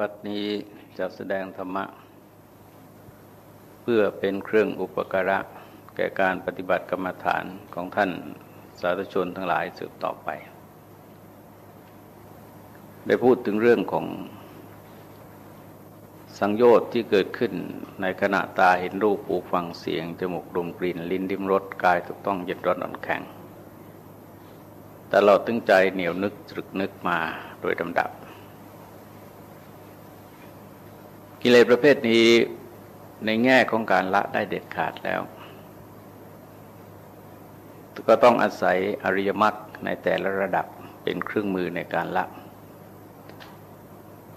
บัดนี้จะแสดงธรรมะ เพื่อเป็นเครื่องอุปการะ แก่การปฏิบัติกรรมฐานของท่านสาธุชนทั้งหลายสืบต่อไป ได้พูดถึงเรื่องของสังโยชน์ที่เกิดขึ้นในขณะตาเห็นรูปหูฟังเสียง จมูกดมกลิ่น ลิ้นดิ้มรสกายถูกต้องเย็นร้อนอ่อนแข็งแต่เราตึงใจเหนียวนึกตรึกนึกมาโดยลำดับ กิเลสประเภทนี้ในแง่ของการละได้เด็ดขาดแล้ว ก็ต้องอาศัยอริยมรรคในแต่ละระดับเป็นเครื่องมือในการละ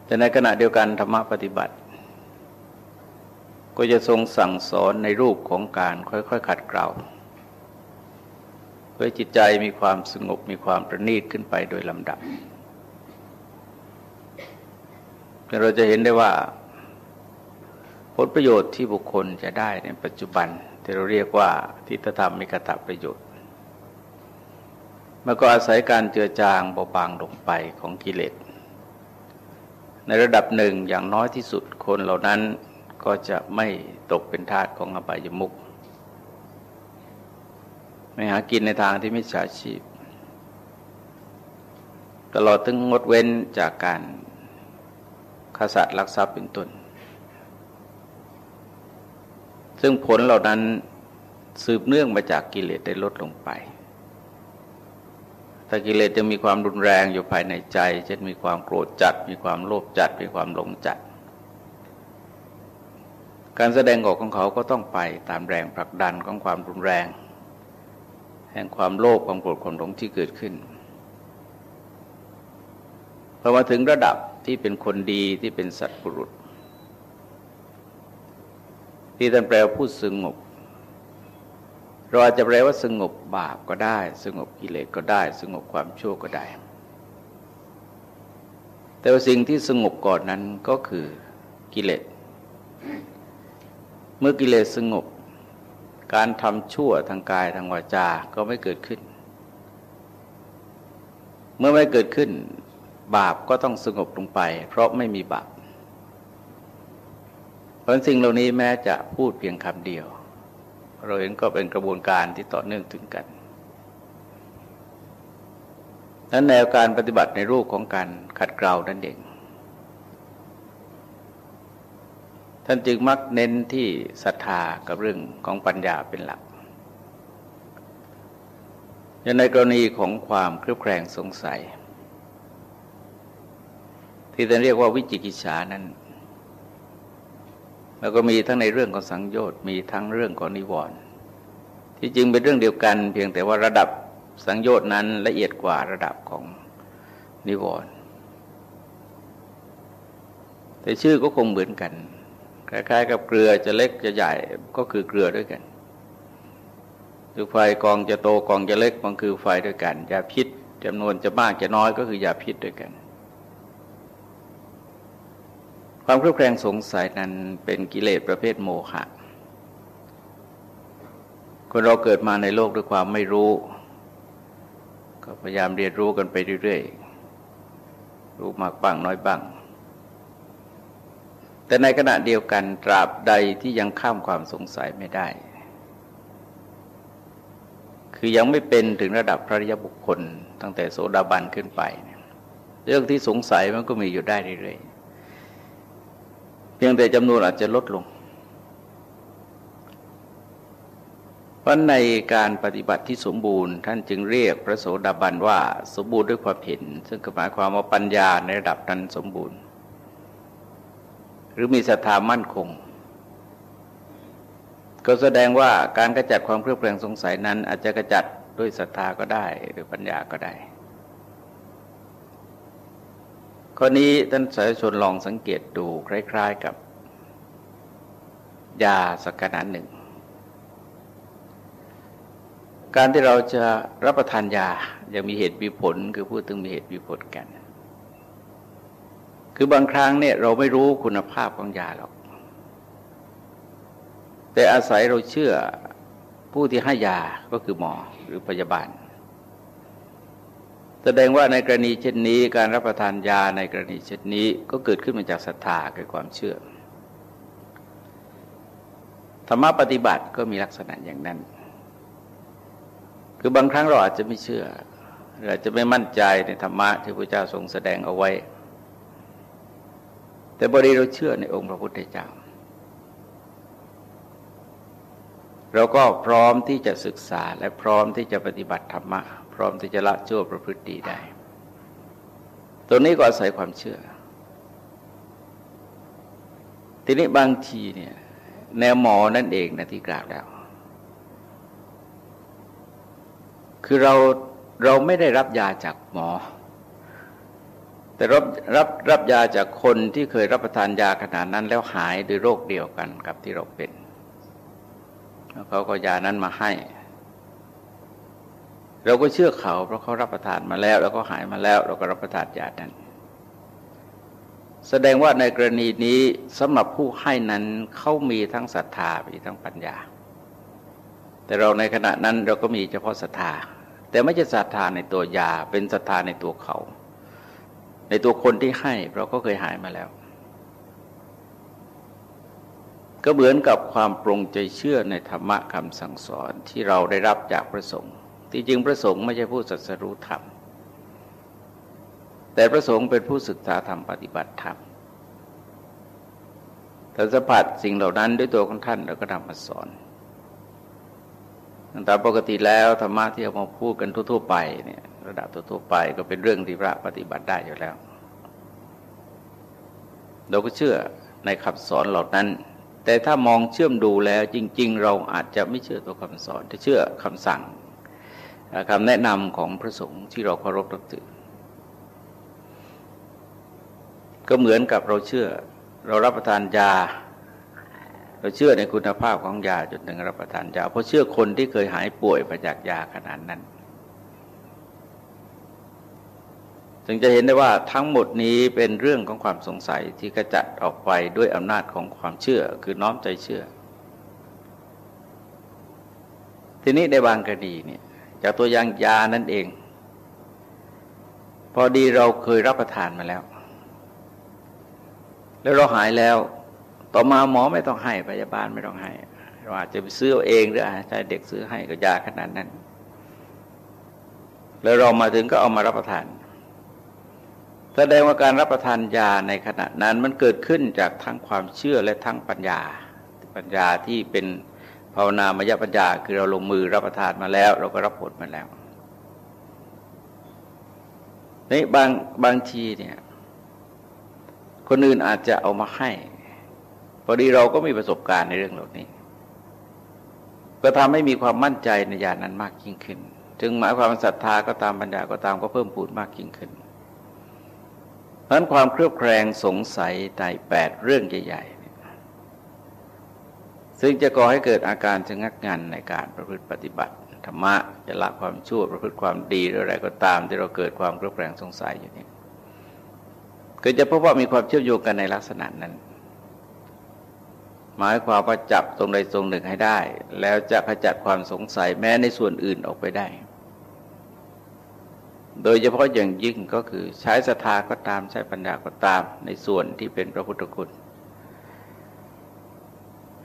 แต่ในขณะเดียวกันธรรมปฏิบัติ ก็จะทรงสั่งสอนในรูปของการค่อยๆขัดเกลาเพื่อจิตใจมีความสงบมีความประณีตขึ้นไปโดยลำดับเราจะเห็นได้ว่า ผลประโยชน์ที่บุคคลจะได้ในปัจจุบันที่เราเรียกว่าทิฏฐธรรมมีกตประโยชน์มันก็อาศัยการเจือจางเบาบางลงไปของกิเลส ในระดับหนึ่งอย่างน้อยที่สุดคนเหล่านั้นก็จะไม่ตกเป็นทาสของอบายมุขไม่หากินในทางที่ไม่ฉาชีพ ตลอดถึงงดเว้นจากการฆ่าสัตว์ลักทรัพย์เป็นต้น ซึ่งผลเหล่านั้นสืบเนื่องมาจากกิเลสได้ลดลงไป ถ้ากิเลสจะมีความรุนแรงอยู่ภายในใจ เช่นมีความโกรธจัด มีความโลภจัด มีความหลงจัด การแสดงออกของเขาก็ต้องไปตามแรงผลักดันของความรุนแรง แห่งความโลภความโกรธความหลงที่เกิดขึ้นพอมาถึงระดับที่เป็นคนดีที่เป็นสัตว์ปุรุษ ที่ท่านแปลว่าผู้สงบ เราอาจจะแปลว่าสงบบาปก็ได้ สงบกิเลสก็ได้ สงบความชั่วก็ได้ แต่ว่าสิ่งที่สงบก่อนนั้นก็คือกิเลส เมื่อกิเลสสงบ การทำชั่วทางกายทางวาจาก็ไม่เกิดขึ้น เมื่อไม่เกิดขึ้น บาปก็ต้องสงบลงไป เพราะไม่มีบาป เพราะสิ่งเหล่านี้แม้จะพูดเพียงคำเดียว เราเห็นก็เป็นกระบวนการที่ต่อเนื่องถึงกันนั้นแนวการปฏิบัติในรูปของการขัดเกลานั่นเอง ท่านจึงมักเน้นที่ศรัทธากับเรื่องของปัญญาเป็นหลัก อย่างในกรณีของความเครือบแคลงสงสัย ที่ท่านเรียกว่าวิจิกิจฉานั้น แล้วก็มีทั้งในเรื่องของสังโยชน์มีทั้งเรื่องของนิวรณ์ที่จริงเป็นเรื่องเดียวกัน เพียงแต่ว่าระดับสังโยชน์นั้นละเอียดกว่าระดับของนิวรณ์แต่ชื่อก็คงเหมือนกัน คล้ายๆ กับเกลือจะเล็กจะใหญ่ก็คือเกลือด้วยกันคือไฟกองจะโตกองจะเล็กมันคือไฟด้วยกันยาพิษจำนวนจะมากจะน้อยก็คือยาพิษด้วยกัน ความเครือบแคลงสงสัยนั้นเป็นกิเลสประเภทโมหะ คนเราเกิดมาในโลกด้วยความไม่รู้ ก็พยายามเรียนรู้กันไปเรื่อยๆ รู้มากบ้างน้อยบ้าง แต่ในขณะเดียวกันตราบใดที่ยังข้ามความสงสัยไม่ได้ คือยังไม่เป็นถึงระดับพระริยบุคคลตั้งแต่โสดาบันขึ้นไป เรื่องที่สงสัยมันก็มีอยู่ได้เรื่อยๆ เพียงแต่จำนวนอาจจะลดลง เพราะในการปฏิบัติที่สมบูรณ์ท่านจึงเรียกพระโสดาบันว่าสมบูรณ์ด้วยความเห็น ซึ่งหมายความว่าปัญญาในระดับนั้นสมบูรณ์ หรือมีศรัทธามั่นคง ก็แสดงว่าการกระจัดความเครือบแคลงสงสัยนั้น อาจจะกระจัดด้วยศรัทธาก็ได้หรือปัญญาก็ได้ ข้อนี้ท่านสาธุชนลองสังเกตดูคล้าย ๆกับ ยาสักขนาดหนึ่ง การที่เราจะรับประทานยายังมีเหตุมีผลคือพูดถึงมีเหตุมีผลกัน คือบางครั้งเนี่ยเราไม่รู้คุณภาพของยาหรอก แต่อาศัยเราเชื่อผู้ที่ให้ยาก็คือหมอหรือพยาบาล แสดงว่าในกรณีเช่นนี้ การรับประทานยาในกรณีเช่นนี้ก็เกิดขึ้นมาจากศรัทธาคือความเชื่อ ธรรมะปฏิบัติก็มีลักษณะอย่างนั้น คือบางครั้งเราอาจจะไม่เชื่อเราอาจจะไม่มั่นใจในธรรมะที่พระเจ้าทรงแสดงเอาไว้ แต่บริเราเชื่อในองค์พระพุทธเจ้า เราก็พร้อมที่จะศึกษาและพร้อมที่จะปฏิบัติธรรมะ พร้อมที่จะละชั่วประพฤติดีได้ตัวนี้ก็อาศัยความเชื่อ ทีนี้บางทีเนี่ยแนวหมอนั่นเองนะที่กล่าวแล้ว คือเราเราไม่ได้รับยาจากหมอ แต่รับรับรับยาจากคนที่เคยรับประทานยาขนาดนั้นแล้วหายด้วยโรคเดียวกันกับที่เราเป็น แล้วเขาก็ยานั้นมาให้ เราก็เชื่อเขาเพราะเขารับประทานมาแล้ว แล้วก็หายมาแล้ว เราก็รับประทานยานั้น แสดงว่าในกรณีนี้สำหรับผู้ให้นั้นเขามีทั้งศรัทธามีทั้งปัญญา แต่เราในขณะนั้นเราก็มีเฉพาะศรัทธา แต่ไม่ใช่ศรัทธาในตัวยาเป็นศรัทธาในตัวเขา ในตัวคนที่ให้เราก็เคยหายมาแล้วก็เหมือนกับความปรงใจเชื่อในธรรมะคำสั่งสอนที่เราได้รับจากพระสงฆ์ ที่จริงพระสงฆ์ไม่ใช่ผู้สัสรู้ธรรม แต่พระสงฆ์เป็นผู้ศึกษาธรรมปฏิบัติธรรมแต่สัมผัสสิ่งเหล่านั้นด้วยตัวของท่านเราก็นำมาสอนตามปกติแล้วธรรมะที่เอามาพูดกันทั่ว ๆ ไปเนี่ยระดับทั่วๆไปก็เป็นเรื่องที่พระปฏิบัติได้อยู่แล้ว เราก็เชื่อในคำสอนเหล่านั้น แต่ถ้ามองเชื่อมดูแล้วจริง ๆ เราอาจจะไม่เชื่อตัวคำสอนจะเชื่อคำสั่ง คำแนะนำของพระสงฆ์ที่เราเคารพนับถือ ก็เหมือนกับเราเชื่อ เรารับประทานยา เราเชื่อในคุณภาพของยาจนถึงรับประทานยา เพราะเชื่อคนที่เคยหายป่วยมาจากยาขนาดนั้นจึงจะเห็นได้ว่าทั้งหมดนี้เป็นเรื่องของความสงสัยที่กระจัดออกไปด้วยอำนาจของความเชื่อคือน้อมใจเชื่อ ทีนี้ในบางกรณีเนี่ย จากตัวอย่างยานั่นเอง พอดีเราเคยรับประทานมาแล้ว แล้วเราหายแล้ว ต่อมาหมอไม่ต้องให้พยาบาลไม่ต้องให้ เราอาจจะไปซื้อเองหรืออาจจะเด็กซื้อให้ก็ยาขนาดนั้น แล้วเรามาถึงก็เอามารับประทานแสดงว่าการรับประทานยาในขณะนั้นมันเกิดขึ้นจากทั้งความเชื่อและทั้งปัญญา ปัญญาที่เป็น ภาวนามยปัญญาคือเราลงมือรับประทานมาแล้ว เราก็รับผลมาแล้วนี่บางบางทีเนี่ย คนอื่นอาจจะเอามาให้พอดีเราก็มีประสบการณ์ในเรื่องเหล่านี้ ก็ทำให้มีความมั่นใจในญาณนั้นมากยิ่งขึ้น จึงหมายความศรัทธาก็ตามปัญญาก็ตามก็เพิ่มพูนมากยิ่งขึ้นเพราะนั้นความเครือบแคลงสงสัยในแปดเรื่องใหญ่ ซึ่งจะก่อให้เกิดอาการชะงักงันในการประพฤติปฏิบัติธรรมะจะละความชั่วประพฤติความดีหรืออะไรก็ตาม ที่เราเกิดความรบแคลงสงสัยอยู่นี่ก็จะพบว่ามีความเชื่อมโยงกันในลักษณะนั้น หมายความว่าจับตรงใดตรงหนึ่งให้ได้ แล้วจะขจัดความสงสัยแม้ในส่วนอื่นออกไปได้ โดยเฉพาะอย่างยิ่งก็คือใช้ศรัทธาก็ตามใช้ปัญญาก็ตามในส่วนที่เป็นพระพุทธคุณ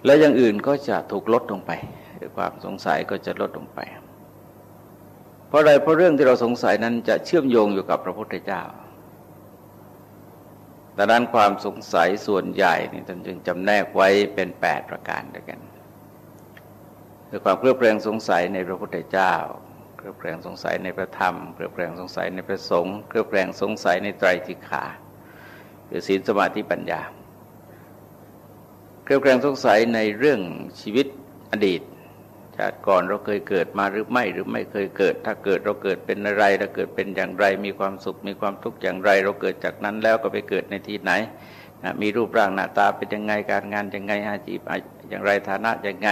แล้วอย่างอื่นก็จะถูกลดลงไปความสงสัยก็จะลดลงไป เพราะอะไรเพราะเรื่องที่เราสงสัยนั้นจะเชื่อมโยงอยู่กับพระพุทธเจ้าดังนั้นความสงสัยส่วนใหญ่นี่ท่านจึงจำแนกไว้เป็นแปดประการด้วยกันคือความเครือบแคลงสงสัยในพระพุทธเจ้า เครือบแคลงสงสัยในพระธรรม เครือบแคลงสงสัยในพระสงฆ์ เครือบแคลงสงสัยในไตรสิขาหรือศีลสมาธิปัญญา เครียดแคลงสงสัยในเรื่องชีวิตอดีตชาติก่อนเราเคยเกิดมาหรือไม่หรือไม่เคยเกิด ถ้าเกิดเราเกิดเป็นอะไรเราเกิดเป็นอย่างไร มีความสุขมีความทุกข์อย่างไร เราเกิดจากนั้นแล้วก็ไปเกิดในที่ไหนนะมีรูปร่างหน้าตาเป็นยังไงการงานยังไงอาชีพอย่างไรฐานะยังไง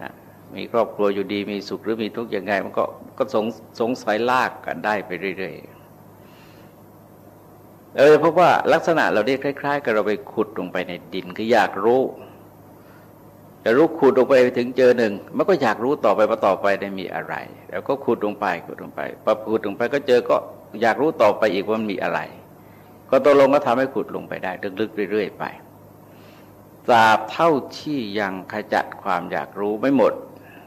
นะมีครอบครัวอยู่ดีมีสุขหรือมีทุกข์ยังไงมันก็ก็สงสงสัยลากกันได้ไปเรื่อยๆ เออเพราะว่าลักษณะเราได้คล้าย ๆ กับเราไปขุดลงไปในดินคืออยากรู้จะรู้ขุดลงไปถึงเจอหนึ่งมันก็อยากรู้ต่อไปว่าต่อไปได้มีอะไร แล้วก็ขุดลงไปขุดลงไปพอขุดลงไปก็เจอก็อยากรู้ต่อไปอีกว่ามันมีอะไร ก็ตกลงก็ทำให้ขุดลงไปได้ลึกๆเรื่อยๆไปตราบเท่าที่ยังขจัดความอยากรู้ไม่หมด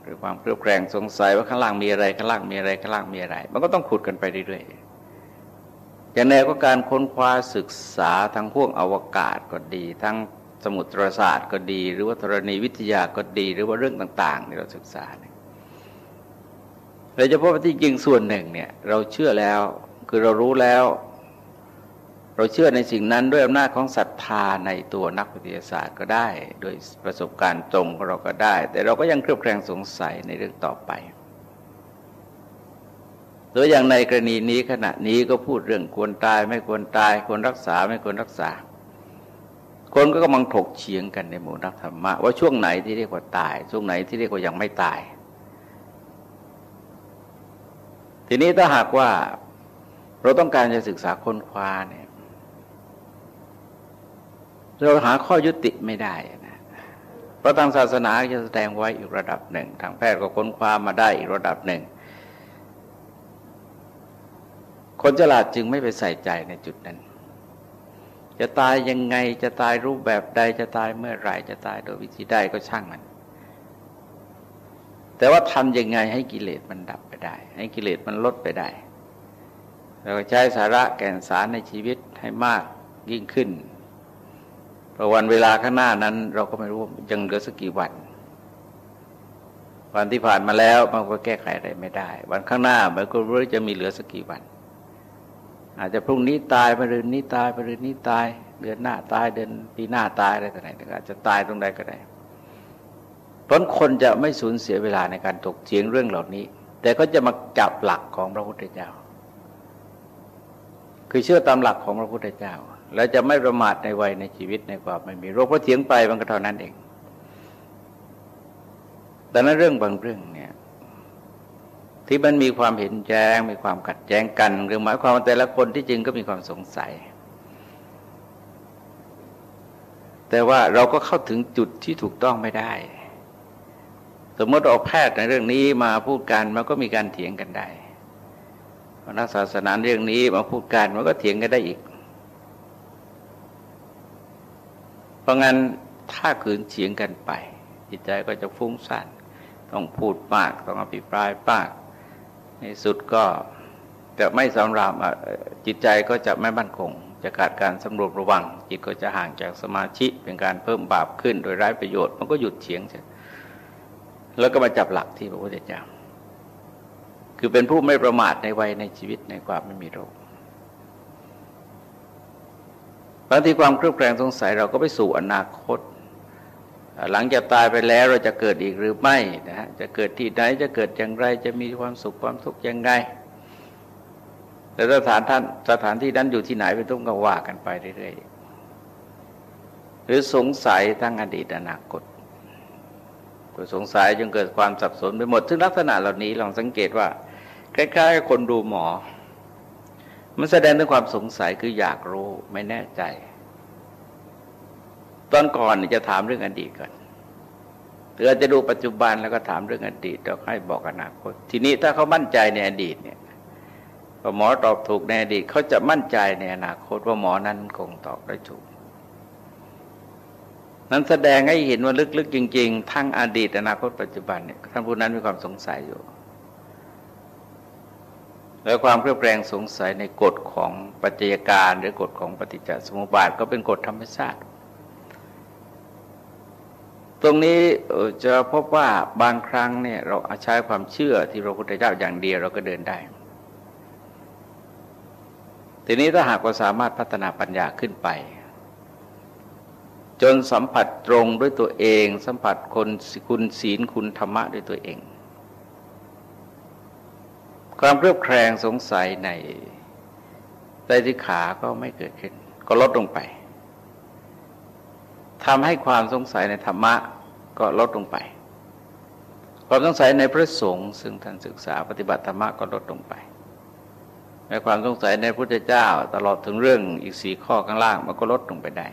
หรือความเครือบแคลงสงสัยว่าข้างล่างมีอะไรข้างล่างมีอะไรข้างล่างมีอะไร มันก็ต้องขุดกันไปเรื่อยๆ อย่างแนวก็การค้นคว้าศึกษาทั้งพวกอวกาศก็ดี ทั้งสมุทรศาสตร์ก็ดี หรือว่าธรณีวิทยาก็ดี หรือว่าเรื่องต่างๆที่เราศึกษาเนี่ยเราจะพบว่าที่จริงส่วนหนึ่งเนี่ยเราเชื่อแล้วคือเรารู้แล้ว เราเชื่อในสิ่งนั้นด้วยอำนาจของศรัทธาในตัวนักวิทยาศาสตร์ก็ได้ โดยประสบการณ์ตรงของเราก็ได้ แต่เราก็ยังเครือบแคลงสงสัยในเรื่องต่อไป ตัวอย่างในกรณีนี้ขณะนี้ก็พูดเรื่องควรตายไม่ควรตายควรรักษาไม่ควรรักษา คนก็กำลังถกเฉียงกันในหมู่นักธรรมะว่าช่วงไหนที่เรียกว่าตาย ช่วงไหนที่เรียกว่ายังไม่ตาย ทีนี้ถ้าหากว่าเราต้องการจะศึกษาค้นคว้าเนี่ยเราหาข้อยุติไม่ได้นะเพราะทางศาสนาจะแสดงไว้อีกระดับหนึ่ง ทางแพทย์ก็ค้นคว้ามาได้อีกระดับหนึ่ง คนฉลาดจึงไม่ไปใส่ใจในจุดนั้น จะตายยังไงจะตายรูปแบบใดจะตายเมื่อไรจะตายโดยวิธีใดก็ช่างมัน แต่ว่าทำยังไงให้กิเลสมันดับไปได้ ให้กิเลสมันลดไปได้ เราใช้สาระแก่นสารในชีวิตให้มากยิ่งขึ้นพราะวันเวลาข้างหน้านั้น เราก็ไม่รู้ยังเหลือสักกี่วัน วันที่ผ่านมาแล้วมันก็แก้ไขอะไรไม่ได้ วันข้างหน้ามันก็รู้จะมีเหลือสักกี่วัน อาจจะพรุ่งนี้ตายไปเดือนนี้ตายไปเดือนนี้ตาย เดือนหน้าตายเดือนปีหน้าตายอะไรต่างๆอาจจะตายตรงใดก็ได้เพราะคนจะไม่สูญเสียเวลาในการถกเถียงเรื่องเหล่านี้ แต่ก็จะมาจับหลักของพระพุทธเจ้า คือเชื่อตามหลักของพระพุทธเจ้า แล้วจะไม่ประมาทในวัยในชีวิตในความไม่มีโรคเพราะเถียงไปมันก็เท่านั้นเองแต่นั้นเรื่องบางเรื่องเนี่ย ที่มันมีความเห็นแย้งมีความขัดแย้งกันหรือหมายความว่าแต่ละคนที่จริงก็มีความสงสัย แต่ว่าเราก็เข้าถึงจุดที่ถูกต้องไม่ได้ สมมติออกแพทย์ในเรื่องนี้มาพูดกันมันก็มีการเถียงกันได้นักศาสนาเรื่องนี้มาพูดกันมันก็เถียงกันได้อีก เพราะงั้นถ้าขืนเฉียงกันไป จิตใจก็จะฟุ้งซ่านต้องพูดมาก ต้องอภิปรายมาก ในสุดก็จะไม่สำราญจิตใจก็จะไม่มั่นคง จะขาดการสำรวจระวัง จิตก็จะห่างจากสมาธิเป็นการเพิ่มบาปขึ้นโดยไร้ประโยชน์มันก็หยุดเฉียงใช่แล้วก็มาจับหลักที่พระพุทธเจ้าคือเป็นผู้ไม่ประมาทในวัยในชีวิตในความไม่มีโรคบางทีความเครือบแคลงสงสัยเราก็ไปสู่อนาคต หลังจากตายไปแล้วเราจะเกิดอีกหรือไม่นะฮะจะเกิดที่ไหนจะเกิดอย่างไร จะมีความสุขความทุกข์ยังไงแล้วสถานท่านสถานที่นั้นอยู่ที่ไหนเป็นต้องก็ว่ากันไปเรื่อยๆหรือสงสัยทั้งอดีตอนาคตก็สงสัยจนเกิดความสับสนไปหมด ซึ่งลักษณะเหล่านี้ลองสังเกตว่าคล้ายๆคนดูหมอ มันแสดงถึงความสงสัยคืออยากรู้ไม่แน่ใจ ตอนก่อนจะถามเรื่องอดีตก่อนหรือจะดูปัจจุบันแล้วก็ถามเรื่องอดีตแล้วให้บอกอนาคต ทีนี้ถ้าเขามั่นใจในอดีตเนี่ยพอหมอตอบถูกในอดีตเขาจะมั่นใจในอนาคตว่าหมอนั้นคงตอบได้ถูก นั้นแสดงให้เห็นว่าลึกๆจริง ๆ ทั้งอดีต อนาคตปัจจุบันเนี่ยท่านผู้นั้นมีความสงสัยอยู่ แล้วความเครือบแคลงสงสัยในกฎของปัจจัยการหรือกฎของปฏิจจสมุปบาทก็เป็นกฎธรรมชาติ ตรงนี้จะพบว่าบางครั้งเนี่ยเราใช้ความเชื่อที่พระพุทธเจ้าอย่างเดียวเราก็เดินได้ ทีนี้ถ้าหากว่าสามารถพัฒนาปัญญาขึ้นไป จนสัมผัสตรงด้วยตัวเอง สัมผัสคนคุณศีลคุณธรรมะด้วยตัวเอง ความเครือบแคลงสงสัยในใจที่ขาก็ไม่เกิดขึ้น ก็ลดลงไป ทำให้ความสงสัยในธรรมะก็ลดลงไป ความสงสัยในพระสงฆ์ซึ่งท่านศึกษาปฏิบัติธรรมะก็ลดลงไปในความสงสัยในพระพุทธเจ้า ตลอดถึงเรื่องอีกสีข้อข้างล่างมันก็ลดลงไปได้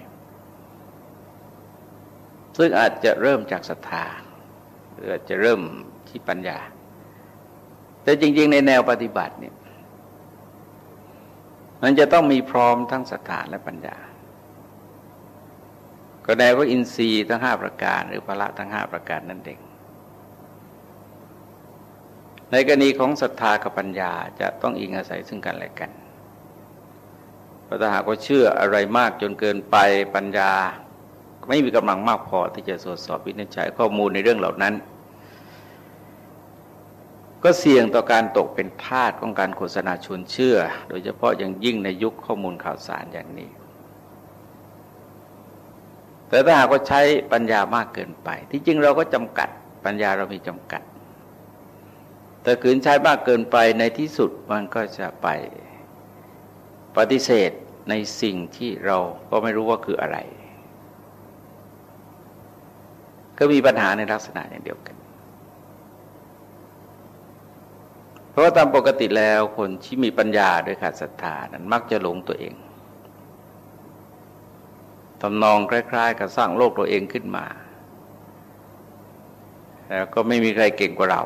ซึ่งอาจจะเริ่มจากศรัทธาหรืออาจจะเริ่มที่ปัญญา แต่จริง ๆ ในแนวปฏิบัติเนี่ยมันจะต้องมีพร้อมทั้งศรัทธาและปัญญา ก็ได้ว่าอินทรีย์ทั้งห้าประการ หรือพละทั้งห้าประการนั่นเอง ในกรณีของศรัทธากับปัญญาจะต้องอิงอาศัยซึ่งกันและกันเพราะถ้าหากว่าเชื่ออะไรมากจนเกินไปปัญญา ไม่มีกำลังมากพอที่จะตรวจสอบวินิจฉัยข้อมูลในเรื่องเหล่านั้น ก็เสี่ยงต่อการตกเป็นทาสของการโฆษณาชวนเชื่อ โดยเฉพาะอย่างยิ่งในยุคข้อมูลข่าวสารอย่างนี้ แต่ถ้าหากว่าใช้ปัญญามากเกินไป ที่จริงเราก็จำกัด ปัญญาเรามีจำกัด แต่ขืนใช้มากเกินไปในที่สุดมันก็จะไปปฏิเสธในสิ่งที่เราก็ไม่รู้ว่าคืออะไร ก็มีปัญหาในลักษณะอย่างเดียวกัน เพราะว่าตามปกติแล้วคนที่มีปัญญาโดยขาดศรัทธานั้นมักจะหลงตัวเอง ทำนองคล้าย ๆ กับสร้างโลกตัวเองขึ้นมา แล้วก็ไม่มีใครเก่งกว่าเรา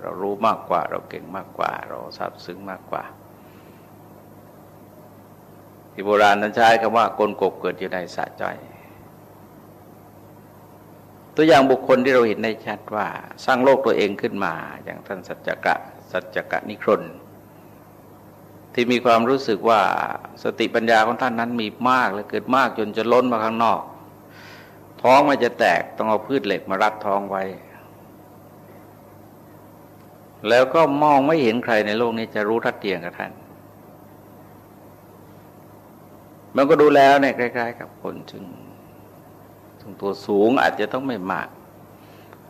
เรารู้มากกว่า เราเก่งมากกว่า เราทราบซึ้งมากกว่า ที่โบราณนั้นใช้คำว่ากลกบเกิดอยู่ในสะใจตัวอย่างบุคคลที่เราเห็นได้ชัดว่า สร้างโลกตัวเองขึ้นมา อย่างท่านสัจจกะสัจจกะนิครน ที่มีความรู้สึกว่าสติปัญญาของท่านนั้นมีมากและเกิดมากจนจะล้นมาข้างนอก ท้องมันจะแตกต้องเอาพืชเหล็กมารัดท้องไว้ แล้วก็มองไม่เห็นใครในโลกนี้จะรู้ทัดเทียงกับท่าน มันก็ดูแล้วเนี่ยคล้ายๆกับคนถึงตัวสูงอาจจะต้องไม่มาก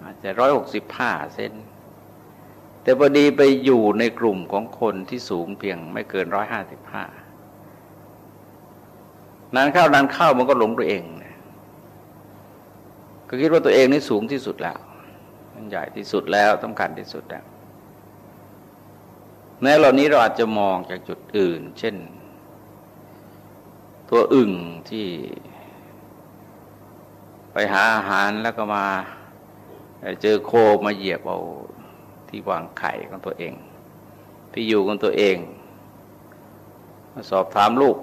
อาจจะร้อยหกสิบห้าเซน แต่พอดีไปอยู่ในกลุ่มของคนที่สูงเพียงไม่เกินร้อยห้าสิบห้านานเข้านานเข้ามันก็หลงตัวเองก็คิดว่าตัวเองนี่สูงที่สุดแล้ว มันใหญ่ที่สุดแล้วสำคัญที่สุดแล้วในเหล่านี้เราอาจจะมองจากจุดอื่น เช่น ตัวอึ่งที่ ไปหาอาหารแล้วก็มา เจอโคมาเหยียบเอา ที่วางไข่ของตัวเอง ที่อยู่ของตัวเองมาสอบถามลูก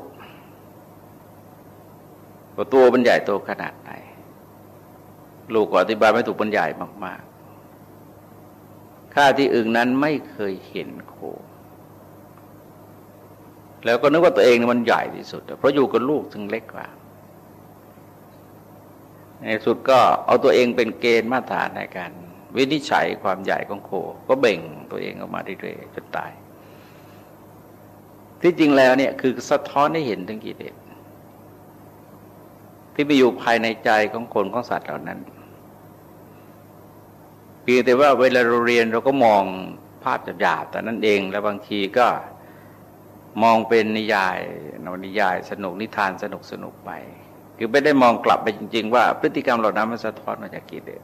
ว่าตัวบรรใหญ่โตขนาดไหน ลูกก็อธิบายไม่ถูกบรรใหญ่มากๆข้าที่อึ่งนั้นไม่เคยเห็นโค แล้วก็นึกว่าตัวเองมันใหญ่ที่สุด เพราะอยู่กับลูกซึ่งเล็กกว่าในสุดก็เอาตัวเองเป็นเกณฑ์มาตรฐานในการ วินิจฉัยความใหญ่ของโค ก็เบ่งตัวเองออกมาเรื่อยๆจนตาย ที่จริงแล้วเนี่ยคือสะท้อนให้เห็นถึงกิเลสที่ไปอยู่ภายในใจของคนของสัตว์เหล่านั้นเพียงแต่ว่าเวลาเราเรียนเราก็มองภาพหยาบๆแต่นั่นเอง แล้วบางทีก็มองเป็นนิยายนวนิยาย สนุกนิทานสนุกสนุกไป คือไม่ได้มองกลับไปจริง ๆ ว่าพฤติกรรมเหล่านั้นมันสะท้อนมาจากกิเลส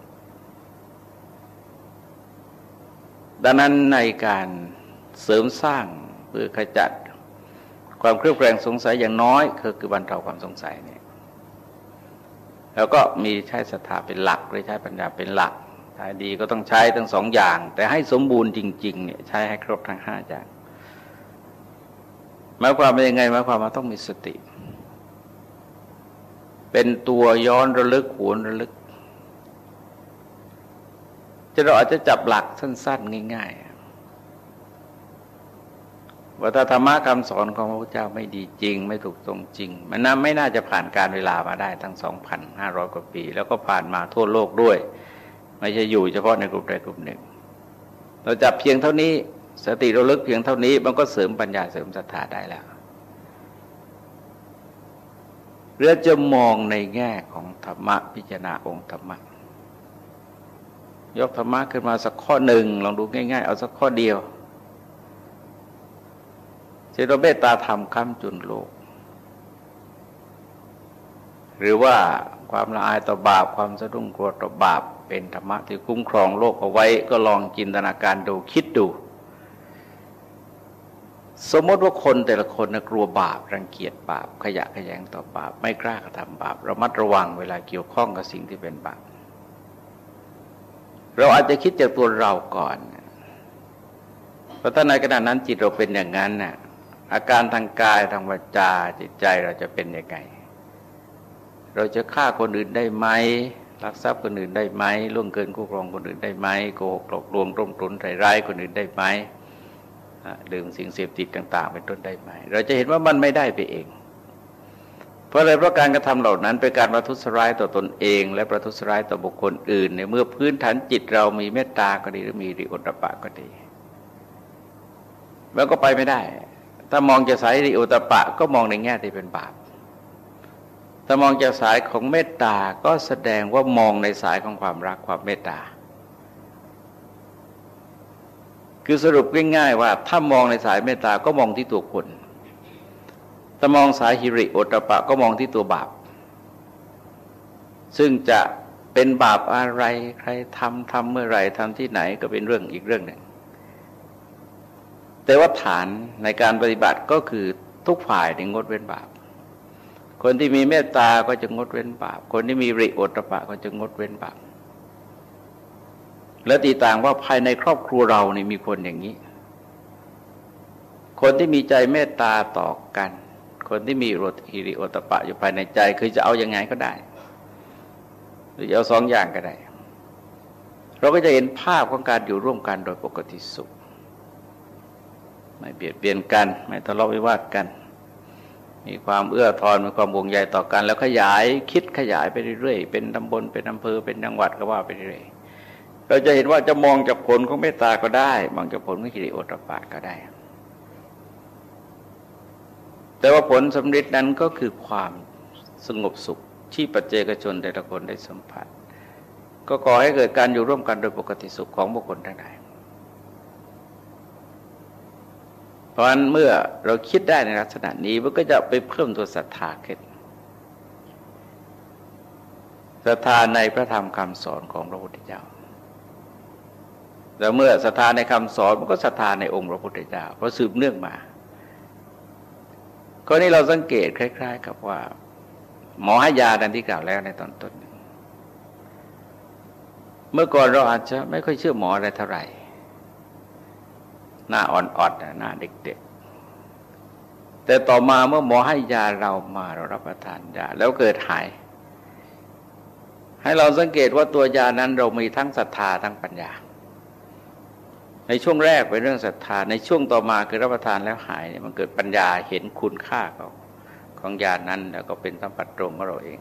ดังนั้นในการเสริมสร้างเพื่อขจัด ความเครียดแรงสงสัยอย่างน้อยคือคือบรรเทาความสงสัยเนี่ยแล้วก็มีใช้ศรัทธาเป็นหลักหรือใช้ปัญญาเป็นหลักถ้าดีก็ต้องใช้ทั้งสองอย่าง แต่ให้สมบูรณ์จริง ๆ เนี่ยใช้ให้ครบทั้งห้าอย่างหมายความเป็นยังไงหมายความว่าต้องมีสติ เป็นตัวย้อนระลึกหวนระลึก จะเราอาจจะจับหลักสั้น ๆ ง่าย ๆ ว่าถ้าธรรมะคำสอนของพระพุทธเจ้าไม่ดีจริง ไม่ถูกตรงจริง มันน่าไม่น่าจะผ่านการเวลามาได้ทั้งสองพันห้าร้อยกว่าปี แล้วก็ผ่านมาทั่วโลกด้วย ไม่ใช่อยู่เฉพาะในกลุ่มใดกลุ่มหนึ่ง เราจับเพียงเท่านี้สติระลึกเพียงเท่านี้มันก็เสริมปัญญาเสริมศรัทธาได้แล้วหรือจะมองในแง่ของธรรมะพิจารณาองค์ธรรมะ ยกธรรมะขึ้นมาสักข้อหนึ่งลองดูง่าย ๆ เอาสักข้อเดียวเจตเมตตาธรรมค้ำจุนโลก หรือว่าความละอายต่อบาปความสะดุ้งกลัวต่อบาป เป็นธรรมะที่คุ้มครองโลกเอาไว้ ก็ลองจินตนาการดูคิดดู สมมติว่าคนแต่ละคนนะกลัวบาปรังเกียจบาป ขยะขยงต่อบาป ไม่กล้ากระทำบาประมัดระวังเวลาเกี่ยวข้องกับสิ่งที่เป็นบาป เราอาจจะคิดจากตัวเราก่อนเพราะถ้าในขณะนั้นจิตเราเป็นอย่างนั้นน่ะอาการทางกายทางวาจาจิตใจเราจะเป็นยังไง เราจะฆ่าคนอื่นได้ไหมลักทรัพย์คนอื่นได้ไหมล่วงเกินคู่ครองคนอื่นได้ไหมโกหกหลอกลวงร่มรุนใส่ร้ายคนอื่นได้ไหมดื่มสิ่งเสพติดต่าง ๆ เป็นต้นได้ไหม เราจะเห็นว่ามันไม่ได้ไปเอง เพราะอะไรเพราะการกระทำเหล่านั้นเป็นการประทุษร้ายต่อตนเอง และประทุษร้ายต่อบุคคลอื่น ในเมื่อพื้นฐานจิตเรามีเมตตาก็ดีหรือมีริโอตปะก็ดีมันก็ไปไม่ได้ ถ้ามองจะสายริโอตปะก็มองในแง่ที่เป็นบาปถ้ามองจากสายของเมตตาก็แสดงว่ามองในสายของความรักความเมตตา คือสรุปง่ายๆว่าถ้ามองในสายเมตตาก็มองที่ตัวคน ถ้ามองสายฮิริโอตปะก็มองที่ตัวบาป ซึ่งจะเป็นบาปอะไรใครทำทำเมื่อไรทำที่ไหนก็เป็นเรื่องอีกเรื่องหนึ่ง แต่ว่าฐานในการปฏิบัติก็คือทุกฝ่ายถึงงดเว้นบาป คนที่มีเมตตาก็จะงดเว้นบาป คนที่มีริโอตปะก็จะงดเว้นบาป และตีต่างว่าภายในครอบครัวเรานี่มีคนอย่างนี้ คนที่มีใจเมตตาต่อกัน คนที่มีรฮิริโอตปะอยู่ภายในใจ คือจะเอาอยัางไงก็ได้ หรือจะเอาสองอย่างก็ได้ เราก็จะเห็นภาพของการอยู่ร่วมกันโดยปกติสุข ไม่เบียดเบียนกัน ไม่ทะเลาะวิวาทกัน มีความเอื้อทอนมีความบ่งใยต่อกัน แล้วขยายคิดขยายไปเรื่อยๆเป็นตำบลเป็นอำเภอเป็นจังหวัดก็ว่าไปเรื่อยเราจะเห็นว่าจะมองจากผลของเมตตาก็ได้ มองจากผลของกิริโอตปาก็ได้ แต่ว่าผลสำเร็จนั้นก็คือความสงบสุขที่ปัจเจกชนแต่ละคนได้สัมผัส ก็ก่อให้เกิดการอยู่ร่วมกันโดยปกติสุขของบุคคลทั้งหลายเพราะฉะนั้นเมื่อเราคิดได้ในลักษณะนี้มันก็จะไปเพิ่มตัวศรัทธาขึ้นศรัทธาในพระธรรมคำสอนของพระพุทธเจ้าแล้วเมื่อศรัทธาในคำสอนมันก็ศรัทธาในองค์พระพุทธเจ้าเพราะสืบเนื่องมา ก็นี้เราสังเกตคล้าย ๆ กับว่า หมอให้ยาดันที่กล่าวแล้วในตอนต้น เมื่อก่อนเราอาจจะไม่ค่อยเชื่อหมออะไรเท่าไหร่ หน้าอ่อนๆหน้าเด็กๆ แต่ต่อมาเมื่อหมอให้ยาเรามาเรารับประทานยาแล้วเกิดหาย ให้เราสังเกตว่าตัวยานั้นเรามีทั้งศรัทธาทั้งปัญญา ในช่วงแรกเป็นเรื่องศรัทธา ในช่วงต่อมาคือรับประทานแล้วหายเนี่ยมันเกิดปัญญาเห็นคุณค่าของของยานั้น แล้วก็เป็นสัมผัสตรงของเราเอง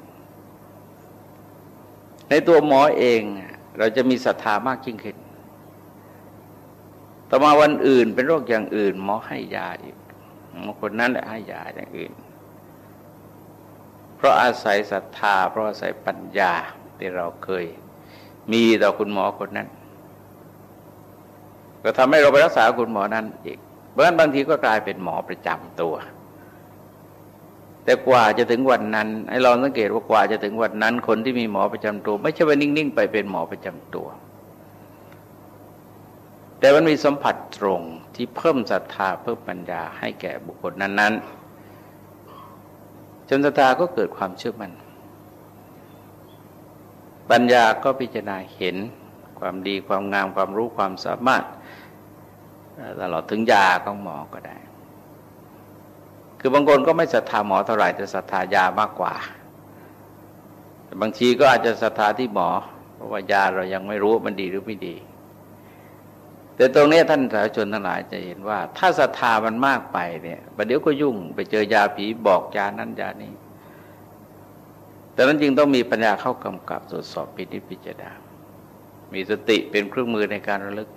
ในตัวหมอเองเราจะมีศรัทธามากยิ่งขึ้น ต่อมาวันอื่นเป็นโรคอย่างอื่น หมอให้ยาอีกหมอคนนั้นแหละให้ยาอย่างอื่น เพราะอาศัยศรัทธา เพราะอาศัยปัญญาที่เราเคย มีต่อคุณหมอคนนั้น ก็ทำให้เราไปรักษาคุณหมอนั้นอีก เพราะฉะนั้นบางทีก็กลายเป็นหมอประจำตัว แต่กว่าจะถึงวันนั้นให้เราสังเกตว่ากว่าจะถึงวันนั้น คนที่มีหมอประจำตัว ไม่ใช่ว่านิ่งๆ ไปเป็นหมอประจำตัว แต่มันมีสัมผัสตรงที่เพิ่มศรัทธาเพิ่มปัญญาให้แก่บุคคลนั้นๆจนศรัทธาก็เกิดความเชื่อมัน่นปัญญาก็พิจารณาเห็นความดีความงามความรู้ความสามารถ ตลอดถึงยาของหมอก็ได้ คือบางคนก็ไม่ศรัทธาหมอเท่าไหร่แต่ศรัทธายามากกว่า แต่บางทีก็อาจจะศรัทธาที่หมอ เพราะว่ายาเรายังไม่รู้มันดีหรือไม่ดี แต่ตรงนี้ท่านสาธาชนทั้งหลายจะเห็นว่า ถ้าศรัทธามันมากไปเนี่ยประเดี๋ยวก็ยุ่งไปเจอยาผีบอกยานั้นยานี้แต่นั้นจึงต้องมีปัญญาเข้ากำกับตรวจสอบปิณิพิจารณามีสติเป็นเครื่องมือในการระลึก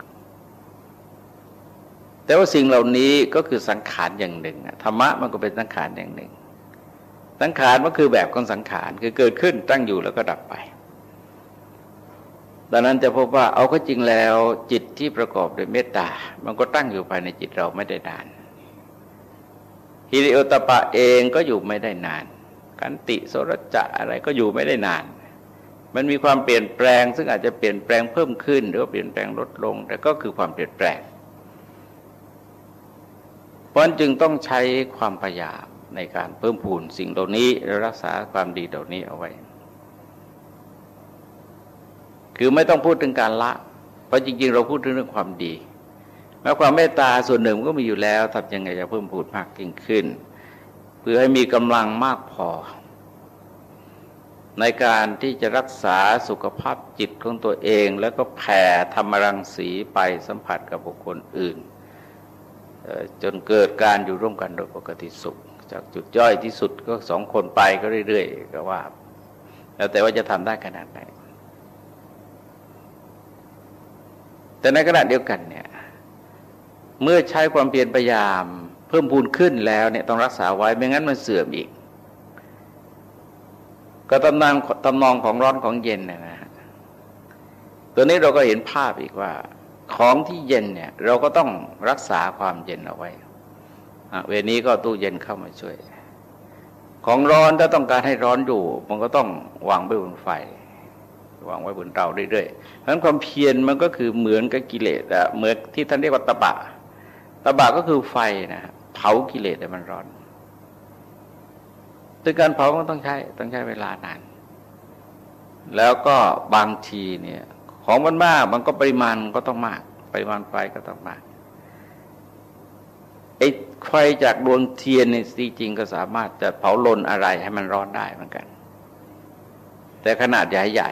แต่ว่าสิ่งเหล่านี้ก็คือสังขารอย่างหนึ่งธรรมะมันก็เป็นสังขารอย่างหนึ่ง สังขารมันคือแบบของสังขารคือเกิดขึ้นตั้งอยู่แล้วก็ดับไปดังนั้นจะพบว่าเอาก็จริงแล้วจิตที่ประกอบด้วยเมตตา มันก็ตั้งอยู่ภายในจิตเราไม่ได้นานฮิริโอตปะเองก็อยู่ไม่ได้นาน กันติโสรจะอะไรก็อยู่ไม่ได้นาน มันมีความเปลี่ยนแปลง ซึ่งอาจจะเปลี่ยนแปลงเพิ่มขึ้น หรือเปลี่ยนแปลงลดลง แต่ก็คือความเปลี่ยนแปลง ราะจึงต้องใช้ความพยายามในการเพิ่มพูนสิ่งเหล่านี้และรักษาความดีเหล่านี้เอาไว้ คือไม่ต้องพูดถึงการละ เพราะจริง ๆ เราพูดถึงเรื่องความดีแม้ความเมตตาส่วนหนึ่งก็มีอยู่แล้วทำยังไงจะเพิ่มพูดมากยิ่งขึ้น เพื่อให้มีกำลังมากพอ ในการที่จะรักษาสุขภาพจิตของตัวเอง แล้วก็แผ่ธรรมรังสีไปสัมผัสกับบุคคลอื่น จนเกิดการอยู่ร่วมกันโดยปกติสุข จากจุดย่อยที่สุดก็สองคนไปก็เรื่อยๆก็ว่า แล้วแต่ว่าจะทำได้ขนาดไหน แต่ในขณะเดียวกันเนี่ยเมื่อใช้ความเพียรพยายามเพิ่มพูนขึ้นแล้วเนี่ยต้องรักษาไว้ไม่งั้นมันเสื่อมอีก ก็ตำนานตำนองของร้อนของเย็นนี่ยนะตัวนี้เราก็เห็นภาพอีกว่า ของที่เย็นเนี่ยเราก็ต้องรักษาความเย็นเอาไว้เวนี้ก็ตู้เย็นเข้ามาช่วย ของร้อนถ้าต้องการให้ร้อนอยู่ มันก็ต้องวางไว้บนไฟวางไว้บนเตาเรื่อยๆเพราะฉะนั้นความเพียรมันก็คือเหมือนกับกิเลสอะเหมือนที่ท่านเรียกว่าตบะตบะก็คือไฟนะเผากิเลสให้มันร้อนด้วยการเผาก็ต้องใช้ต้องใช้เวลานาน แล้วก็บางทีเนี่ย ของมันมากมันก็ปริมาณก็ต้องมาก ปริมาณไฟก็ต้องมากไอ้ไฟจากดวงเทียนนี่จริงก็สามารถจะเผาลนอะไรให้มันร้อนได้เหมือนกัน แต่ขนาดใหญ่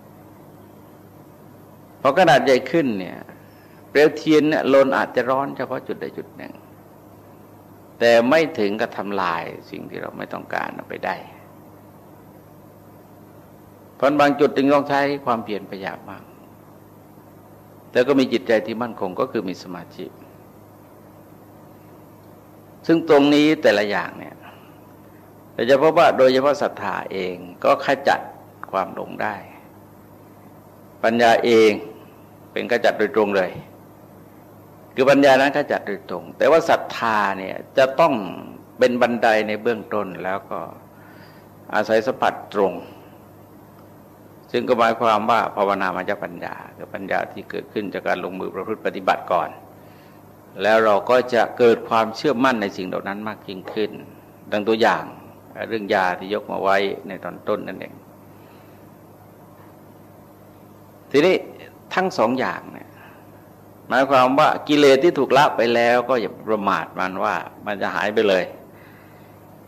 ๆพอขนาดใหญ่ขึ้นเนี่ยเปลวเทียนเนี่ยลนอาจจะร้อนเฉพาะจุดใดจุดหนึ่ง แต่ไม่ถึงกับทำลายสิ่งที่เราไม่ต้องการไปได้ เพราะบางจุดจึงต้องใช้ความเพียรพยายามมากแต่ก็มีจิตใจที่มั่นคงก็คือมีสมาธิซึ่งตรงนี้แต่ละอย่างเนี่ยเราจะพบว่าโดยเฉพาะศรัทธาเองก็ขจัดความหลงได้ ปัญญาเองเป็นขจัดโดยตรงเลย คือปัญญานั้นขจัดโดยตรง แต่ว่าศรัทธาเนี่ยจะต้องเป็นบันไดในเบื้องต้นแล้วก็อาศัยสัมผัสตรง ซึ่งก็หมายความว่าภาวนามาจากปัญญาคือปัญญาที่เกิดขึ้นจากการลงมือประพฤติปฏิบัติก่อน แล้วเราก็จะเกิดความเชื่อมั่นในสิ่งเหล่านั้นมากยิ่งขึ้น ดังตัวอย่างเรื่องยาที่ยกมาไว้ในตอนต้นนั่นเอง ทีนี้ทั้งสองอย่างเนี่ยหมายความว่ากิเลสที่ถูกละไปแล้วก็อย่าประมาทมันว่ามันจะหายไปเลย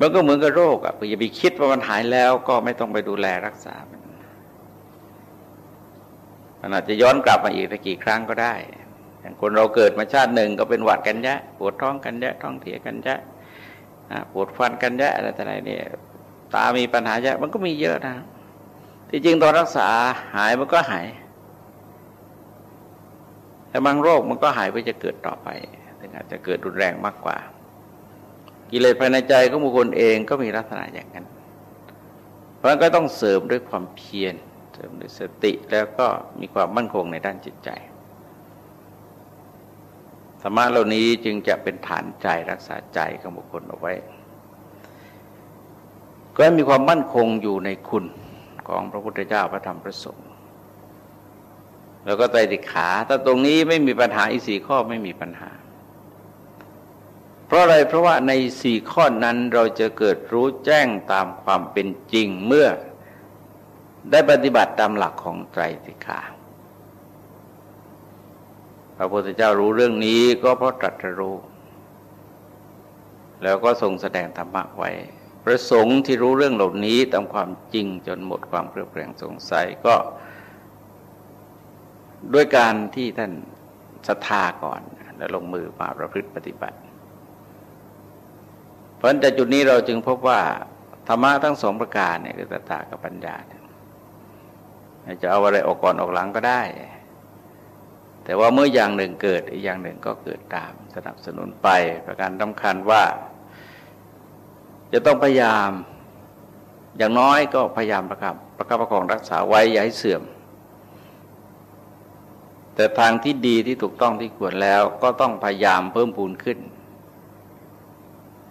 มันก็เหมือนกับโรคอะอย่าไปคิดว่ามันหายแล้วก็ไม่ต้องไปดูแลรักษามัน มันอาจจะย้อนกลับมาอีกสักกี่ครั้งก็ได้ อย่างคนเราเกิดมาชาติหนึ่งก็เป็นหวัดกันแยะปวดท้องกันแยะท้องเถียกันแยะปวดฟันกันแยะอะไรต่างๆเนี่ยตามีปัญหาแยะมันก็มีเยอะนะที่จริงตอนรักษาหายมันก็หาย แต่บางโรคมันก็หายไปจะเกิดต่อไปถึงอาจจะเกิดรุนแรงมากกว่า กิเลสภายในใจของบุคคลเองก็มีลักษณะอย่างนั้น เพราะฉะนั้นก็ต้องเสริมด้วยความเพียร เสริมด้วยสติแล้วก็มีความมั่นคงในด้านจิตใจธรรมะเหล่านี้จึงจะเป็นฐานใจรักษาใจของบุคคลเอาไว้ ก็มีความมั่นคงอยู่ในคุณของพระพุทธเจ้าพระธรรมพระสงฆ์แล้วก็ไตติขาถ้าตรงนี้ไม่มีปัญหาอีสี่ข้อไม่มีปัญหา เพราะอะไรเพราะว่าในสี่ข้อนั้นเราจะเกิดรู้แจ้งตามความเป็นจริงเมื่อ ได้ปฏิบัติตามหลักของไตรติขาพระพุทธเจ้ารู้เรื่องนี้ก็เพราะตรัสรู้ แล้วก็ทรงแสดงธรรมะไว้พระสงฆ์ที่รู้เรื่องเหล่านี้ตามความจริงจนหมดความเครือบแคลงสงสัยก็ ด้วยการที่ท่านศรัทธาก่อน แล้วลงมือมาประพฤติปฏิบัติ เพราะจากจุดนี้เราจึงพบว่าธรรมะทั้งสองประการเนี่ยคือศรัทธากับปัญญาเจะเอาอะไรออกก่อนออกหลังก็ได้ แต่ว่าเมื่ออย่างหนึ่งเกิดอีกอย่างหนึ่งก็เกิดตามสนับสนุนไปประการสำคัญว่า จะต้องพยายาม อย่างน้อยก็พยายามประคับประคับประคองรักษาไว้อย่าให้เสื่อม แต่ทางที่ดีที่ถูกต้องที่ควรแล้วก็ต้องพยายามเพิ่มพูนขึ้น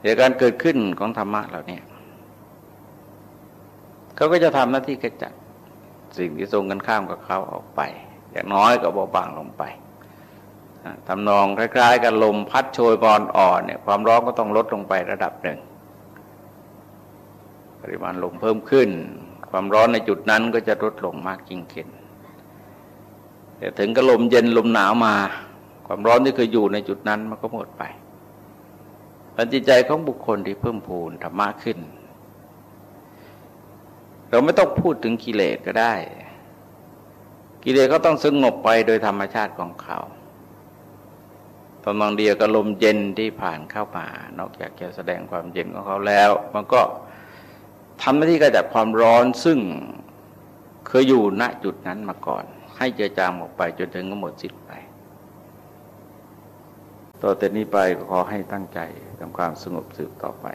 เหตุการณ์เกิดขึ้นของธรรมะเหล่านี้เขาก็จะทำหน้าที่กระจัด สิ่งที่ทรงกันข้ามกับเขาออกไป อย่างน้อยก็เบาบางลงไปทำนองคล้าย ๆ กับลมพัดโชยบอลอ่อนเนี่ยความร้อนก็ต้องลดลงไประดับหนึ่ง ปริมาณลมเพิ่มขึ้น ความร้อนในจุดนั้นก็จะลดลงมากยิ่งขึ้นแต่ถึงกระลมเย็นลมหนาวมา ความร้อนที่เคยอยู่ในจุดนั้นมันก็หมดไปปัญจใจของบุคคลที่เพิ่มพูนธรรมะขึ้น เราไม่ต้องพูดถึงกิเลสก็ได้ กิเลสก็ต้องสงบไปโดยธรรมชาติของเขาตอนบางเดียวก็ลมเย็นที่ผ่านเข้ามา นอกจากจะแสดงความเย็นของเขาแล้ว มันก็ทำหน้าที่กระจัดความร้อนซึ่งเคยอยู่ณจุดนั้นมาก่อน ให้เจือจางออกไปจนถึงก็หมดสิ้นไป ต่อแต่นี้ไปขอให้ตั้งใจทำความสงบสืบต่อไป